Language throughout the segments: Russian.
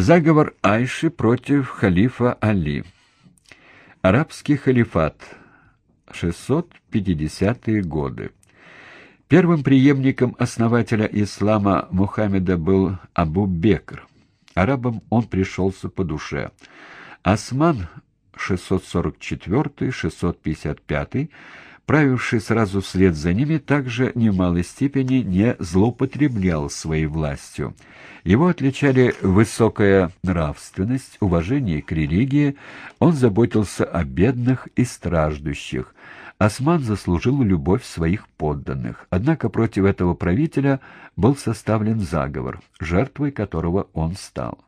Заговор Айши против халифа Али. Арабский халифат. 650-е годы. Первым преемником основателя ислама Мухаммеда был Абу Бекр. Арабам он пришелся по душе. Осман 644-655 правивший сразу вслед за ними, также в немалой степени не злоупотреблял своей властью. Его отличали высокая нравственность, уважение к религии, он заботился о бедных и страждущих. Осман заслужил любовь своих подданных. Однако против этого правителя был составлен заговор, жертвой которого он стал.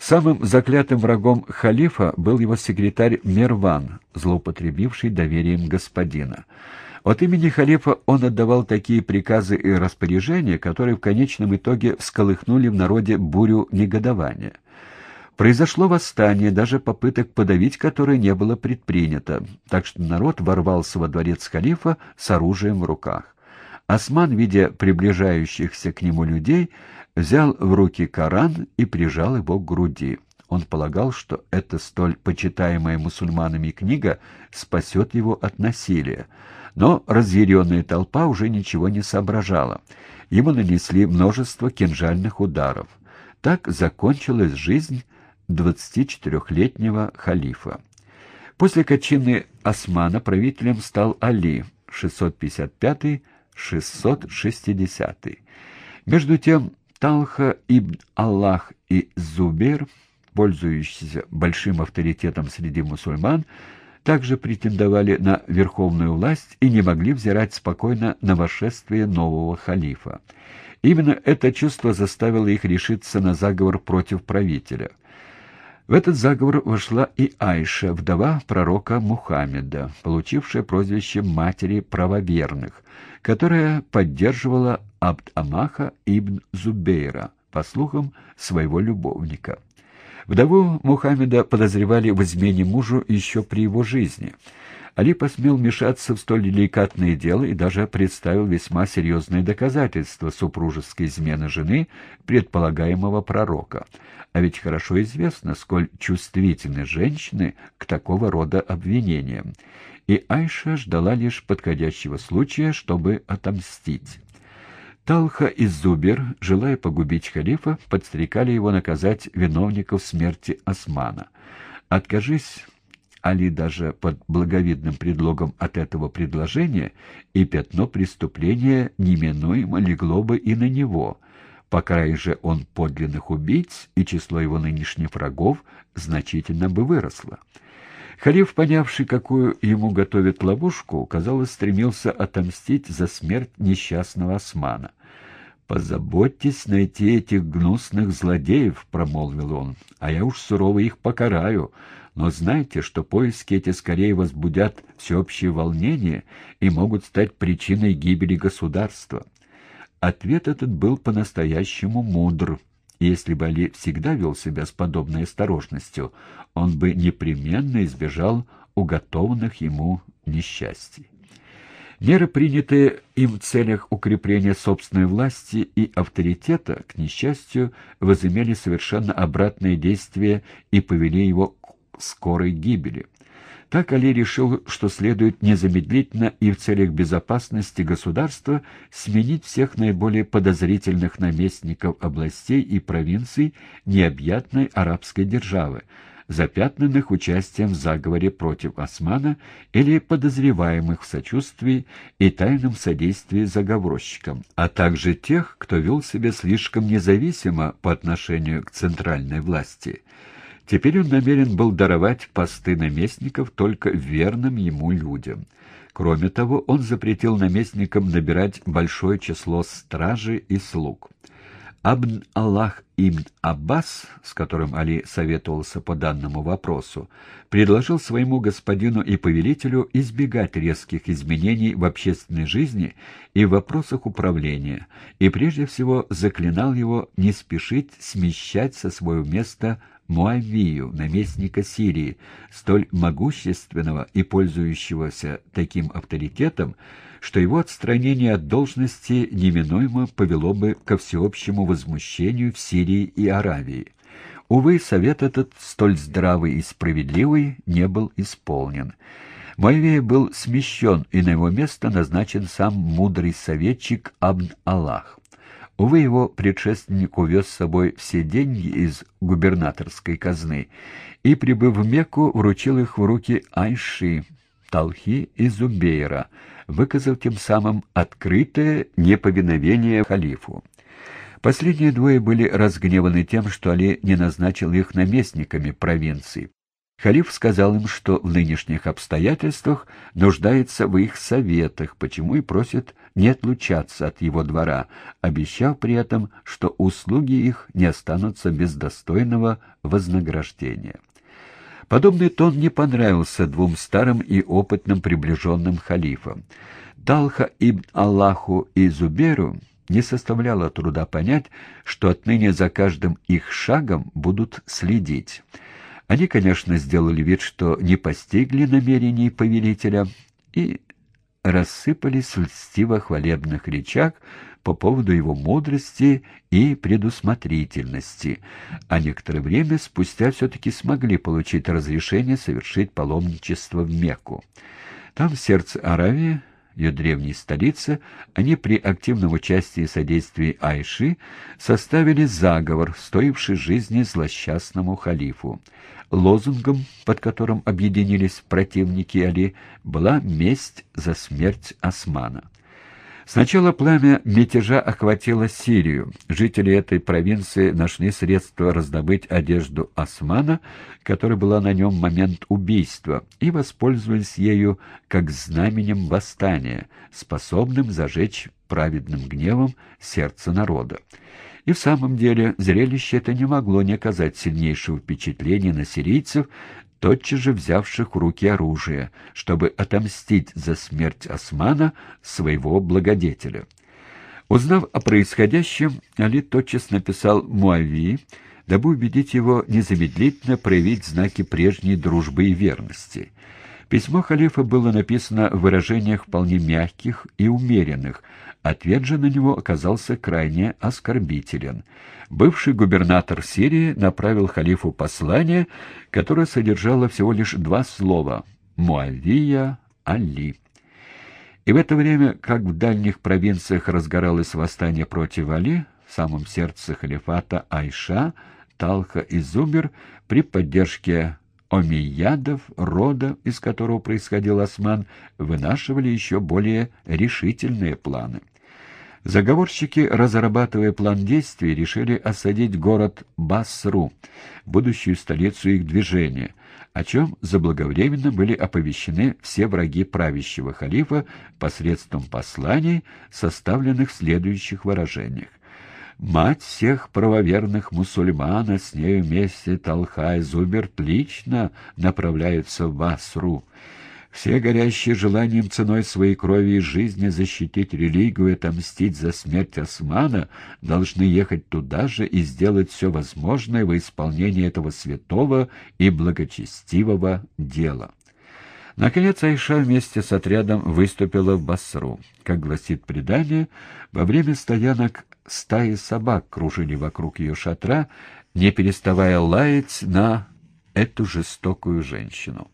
Самым заклятым врагом халифа был его секретарь Мерван, злоупотребивший доверием господина. От имени халифа он отдавал такие приказы и распоряжения, которые в конечном итоге всколыхнули в народе бурю негодования. Произошло восстание, даже попыток подавить которое не было предпринято, так что народ ворвался во дворец халифа с оружием в руках. Осман, видя приближающихся к нему людей, взял в руки Коран и прижал его к груди. Он полагал, что эта столь почитаемая мусульманами книга спасет его от насилия. Но разъяренная толпа уже ничего не соображала. Ему нанесли множество кинжальных ударов. Так закончилась жизнь 24-летнего халифа. После кончины Османа правителем стал Али, 655-660. Между тем Талха ибн Аллах и Зубер, пользующиеся большим авторитетом среди мусульман, также претендовали на верховную власть и не могли взирать спокойно на восшествие нового халифа. Именно это чувство заставило их решиться на заговор против правителя. В этот заговор вошла и Айша, вдова пророка Мухаммеда, получившая прозвище матери правоверных, которая поддерживала Абд-Амаха ибн Зубейра, по слухам, своего любовника. Вдову Мухаммеда подозревали в измене мужу еще при его жизни. Али посмел вмешаться в столь деликатное дело и даже представил весьма серьезные доказательства супружеской измены жены предполагаемого пророка. А ведь хорошо известно, сколь чувствительны женщины к такого рода обвинениям. И Айша ждала лишь подходящего случая, чтобы отомстить. Талха и Зубер, желая погубить халифа, подстрекали его наказать виновников смерти Османа. Откажись Али даже под благовидным предлогом от этого предложения, и пятно преступления неминуемо легло бы и на него. По крайней же он подлинных убийц, и число его нынешних врагов значительно бы выросло. Халиф, понявший, какую ему готовят ловушку, казалось, стремился отомстить за смерть несчастного османа. «Позаботьтесь найти этих гнусных злодеев», — промолвил он, — «а я уж сурово их покараю. Но знайте, что поиски эти скорее возбудят всеобщее волнение и могут стать причиной гибели государства». Ответ этот был по-настоящему мудр если бы Али всегда вел себя с подобной осторожностью, он бы непременно избежал уготованных ему несчастий. Меры, принятые им в целях укрепления собственной власти и авторитета, к несчастью, возымели совершенно обратное действие и повели его к скорой гибели. Так Али решил, что следует незамедлительно и в целях безопасности государства сменить всех наиболее подозрительных наместников областей и провинций необъятной арабской державы, запятнанных участием в заговоре против Османа или подозреваемых в сочувствии и тайном содействии заговорщикам, а также тех, кто вел себя слишком независимо по отношению к центральной власти – Теперь он намерен был даровать посты наместников только верным ему людям. Кроме того, он запретил наместникам набирать большое число стражи и слуг. Абн Аллах ибн Аббас, с которым Али советовался по данному вопросу, предложил своему господину и повелителю избегать резких изменений в общественной жизни и в вопросах управления, и прежде всего заклинал его не спешить смещать со своего места Муавию, наместника Сирии, столь могущественного и пользующегося таким авторитетом, что его отстранение от должности неминуемо повело бы ко всеобщему возмущению в Сирии и Аравии. Увы, совет этот, столь здравый и справедливый, не был исполнен. Моавия был смещен, и на его место назначен сам мудрый советчик Абн-Аллах. Увы, его предшественник увез с собой все деньги из губернаторской казны и, прибыв в Мекку, вручил их в руки Айши, Талхи и Зубейра, выказав тем самым открытое неповиновение халифу. Последние двое были разгневаны тем, что Али не назначил их наместниками провинции. Халиф сказал им, что в нынешних обстоятельствах нуждается в их советах, почему и просит не отлучаться от его двора, обещав при этом, что услуги их не останутся без достойного вознаграждения. Подобный тон не понравился двум старым и опытным приближенным халифам. Талха ибн Аллаху и Зуберу не составляло труда понять, что отныне за каждым их шагом будут следить. Они, конечно, сделали вид, что не постигли намерений повелителя и рассыпались в льстиво-хвалебных речах по поводу его мудрости и предусмотрительности, а некоторое время спустя все-таки смогли получить разрешение совершить паломничество в Мекку. Там, в сердце Аравии, ее древней столице, они при активном участии и содействии Айши составили заговор, стоивший жизни злосчастному халифу. Лозунгом, под которым объединились противники Али, была месть за смерть Османа. Сначала пламя мятежа охватило Сирию. Жители этой провинции нашли средства раздобыть одежду Османа, которая была на нем в момент убийства, и воспользовались ею как знаменем восстания, способным зажечь праведным гневом сердце народа. И в самом деле зрелище это не могло не оказать сильнейшего впечатления на сирийцев, тотчас же взявших в руки оружие, чтобы отомстить за смерть Османа, своего благодетеля. Узнав о происходящем, Али тотчас написал Муави, дабы убедить его незамедлительно проявить знаки прежней дружбы и верности. Письмо халифа было написано в выражениях вполне мягких и умеренных, Ответ же на него оказался крайне оскорбителен. Бывший губернатор Сирии направил халифу послание, которое содержало всего лишь два слова «Муавия Али». И в это время, как в дальних провинциях разгоралось восстание против Али, в самом сердце халифата Айша, Талха и Зубер при поддержке омейядов, рода, из которого происходил осман, вынашивали еще более решительные планы. Заговорщики, разрабатывая план действий, решили осадить город Басру, будущую столицу их движения, о чем заблаговременно были оповещены все враги правящего халифа посредством посланий, составленных в следующих выражениях. Мать всех правоверных мусульман, а с нею вместе Талха и Зуберт лично направляются в Басру. Все горящие желанием ценой своей крови и жизни защитить религию и отомстить за смерть Османа должны ехать туда же и сделать все возможное во исполнение этого святого и благочестивого дела. Наконец Айша вместе с отрядом выступила в Басру. Как гласит предание, во время стоянок стаи собак кружили вокруг ее шатра, не переставая лаять на эту жестокую женщину.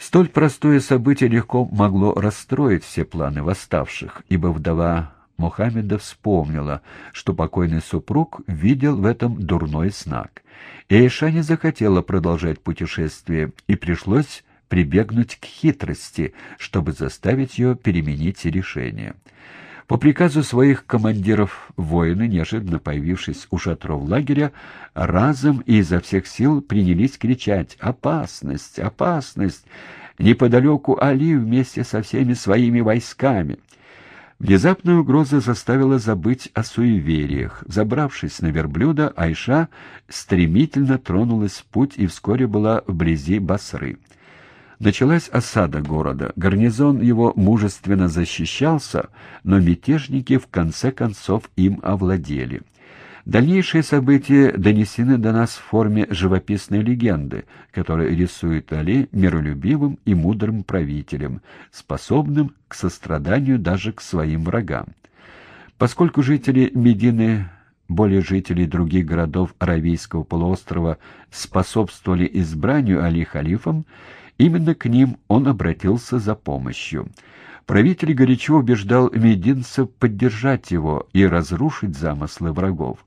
Столь простое событие легко могло расстроить все планы восставших, ибо вдова Мухаммеда вспомнила, что покойный супруг видел в этом дурной знак. И Айша не захотела продолжать путешествие, и пришлось прибегнуть к хитрости, чтобы заставить ее переменить решение. По приказу своих командиров воины, неожиданно появившись у шатров лагеря, разом и изо всех сил принялись кричать «Опасность! Опасность!» Неподалеку Али вместе со всеми своими войсками. Внезапная угроза заставила забыть о суевериях. Забравшись на верблюда, Айша стремительно тронулась в путь и вскоре была вблизи Басры. Началась осада города. Гарнизон его мужественно защищался, но мятежники в конце концов им овладели. Дальнейшие события донесены до нас в форме живописной легенды, которая рисует Али миролюбивым и мудрым правителем, способным к состраданию даже к своим врагам. Поскольку жители Медины более жителей других городов Аравийского полуострова способствовали избранию Али халифом, именно к ним он обратился за помощью. Правитель горячо убеждал мединцев поддержать его и разрушить замыслы врагов.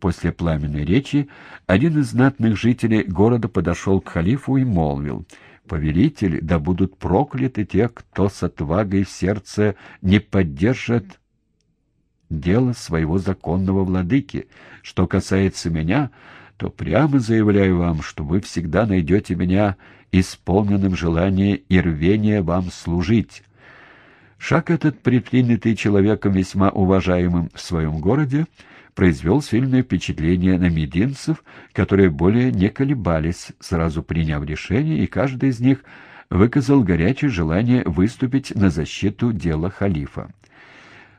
После пламенной речи один из знатных жителей города подошел к халифу и молвил — повелитель, да будут прокляты те, кто с отвагой в сердце не поддержит дело своего законного владыки. Что касается меня, то прямо заявляю вам, что вы всегда найдете меня исполненным желания и рвения вам служить. Шаг этот, предпринятый человеком весьма уважаемым в своем городе, произвел сильное впечатление на мединцев, которые более не колебались, сразу приняв решение, и каждый из них выказал горячее желание выступить на защиту дела халифа.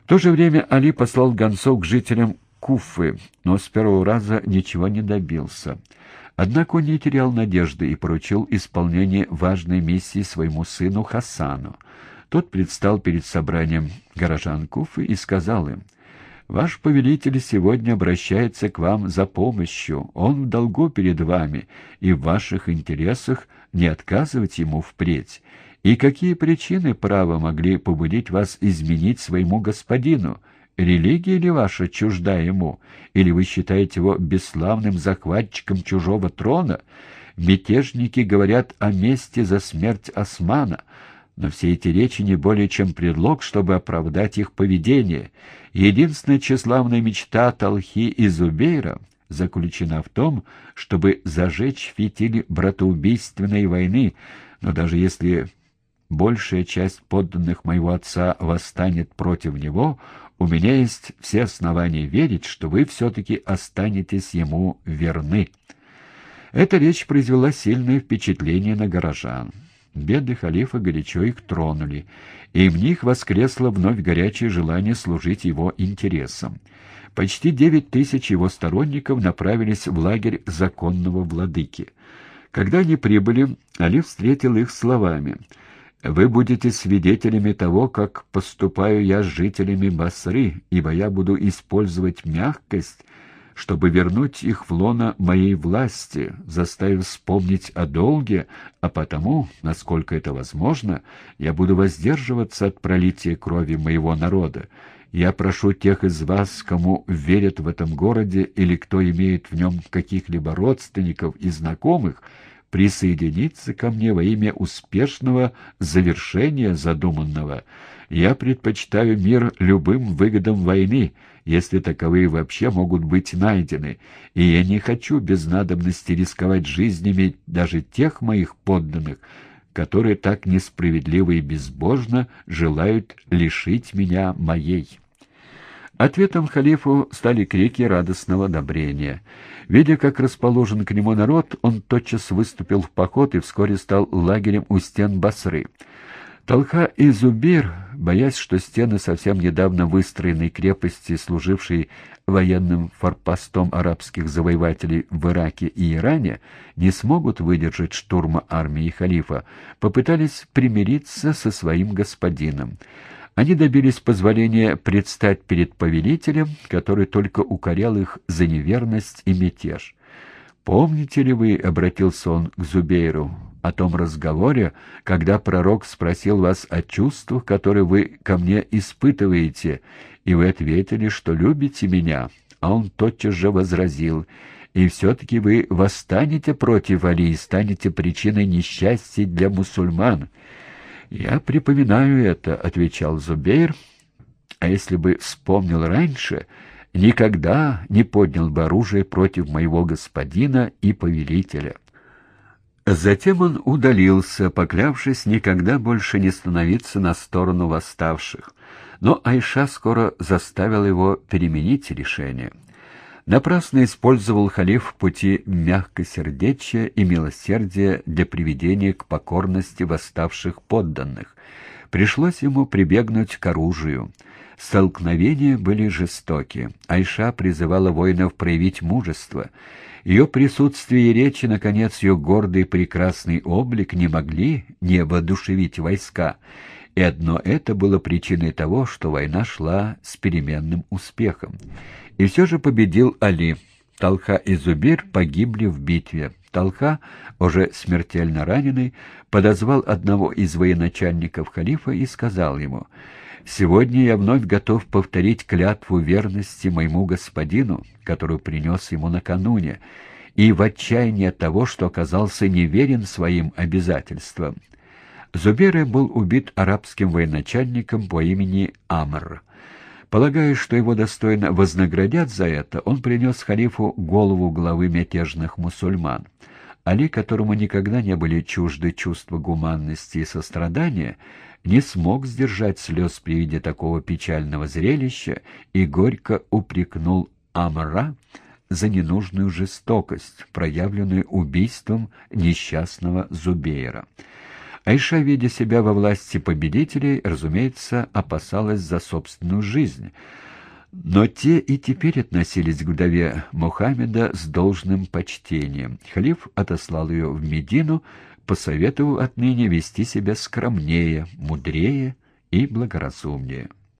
В то же время Али послал гонцов к жителям Куфы, но с первого раза ничего не добился. Однако он не терял надежды и поручил исполнение важной миссии своему сыну Хасану. Тот предстал перед собранием горожан Куфы и сказал им — Ваш повелитель сегодня обращается к вам за помощью. Он в долгу перед вами, и в ваших интересах не отказывать ему впредь. И какие причины, право, могли побудить вас изменить своему господину? Религия ли ваша чужда ему? Или вы считаете его бесславным захватчиком чужого трона? Мятежники говорят о мести за смерть Османа — но все эти речи не более чем предлог, чтобы оправдать их поведение. Единственная тщеславная мечта Талхи и Зубейра заключена в том, чтобы зажечь фитиль братоубийственной войны, но даже если большая часть подданных моего отца восстанет против него, у меня есть все основания верить, что вы все-таки останетесь ему верны». Эта речь произвела сильное впечатление на горожан. Беды халифа горячо их тронули, и в них воскресло вновь горячее желание служить его интересам. Почти девять тысяч его сторонников направились в лагерь законного владыки. Когда они прибыли, Али встретил их словами «Вы будете свидетелями того, как поступаю я с жителями Басры, ибо я буду использовать мягкость, чтобы вернуть их в лоно моей власти, заставив вспомнить о долге, а потому, насколько это возможно, я буду воздерживаться от пролития крови моего народа. Я прошу тех из вас, кому верят в этом городе или кто имеет в нем каких-либо родственников и знакомых, присоединиться ко мне во имя успешного завершения задуманного. Я предпочитаю мир любым выгодам войны, если таковые вообще могут быть найдены, и я не хочу без надобности рисковать жизнями даже тех моих подданных, которые так несправедливо и безбожно желают лишить меня моей». Ответом халифу стали крики радостного одобрения. Видя, как расположен к нему народ, он тотчас выступил в поход и вскоре стал лагерем у стен Басры. Толха и Зубир, боясь, что стены совсем недавно выстроенной крепости, служившей военным форпостом арабских завоевателей в Ираке и Иране, не смогут выдержать штурма армии халифа, попытались примириться со своим господином. Они добились позволения предстать перед повелителем, который только укорял их за неверность и мятеж. «Помните ли вы, — обратился он к Зубейру, — о том разговоре, когда пророк спросил вас о чувствах, которые вы ко мне испытываете, и вы ответили, что любите меня?» А он тотчас же возразил, «И все-таки вы восстанете против Али и станете причиной несчастья для мусульман». «Я припоминаю это», — отвечал Зубейр, «а если бы вспомнил раньше, никогда не поднял бы оружие против моего господина и повелителя». Затем он удалился, поклявшись никогда больше не становиться на сторону восставших. Но Айша скоро заставила его переменить решение. Напрасно использовал халиф пути мягкосердечия и милосердия для приведения к покорности восставших подданных. Пришлось ему прибегнуть к оружию. Столкновения были жестоки. Айша призывала воинов проявить мужество. Ее присутствие и речи, наконец, ее гордый и прекрасный облик не могли не воодушевить войска, и одно это было причиной того, что война шла с переменным успехом. И все же победил Али. Талха и Зубир погибли в битве. Талха, уже смертельно раненый, подозвал одного из военачальников халифа и сказал ему, «Сегодня я вновь готов повторить клятву верности моему господину, которую принес ему накануне, и в отчаянии от того, что оказался неверен своим обязательствам». Зубейр был убит арабским военачальником по имени Амр. Полагая, что его достойно вознаградят за это, он принес халифу голову главы мятежных мусульман. Али, которому никогда не были чужды чувства гуманности и сострадания, не смог сдержать слез при виде такого печального зрелища и горько упрекнул Амра за ненужную жестокость, проявленную убийством несчастного Зубейра. Айша, видя себя во власти победителей, разумеется, опасалась за собственную жизнь. Но те и теперь относились к вдове Мухаммеда с должным почтением. Халиф отослал ее в Медину, посоветовав отныне вести себя скромнее, мудрее и благоразумнее.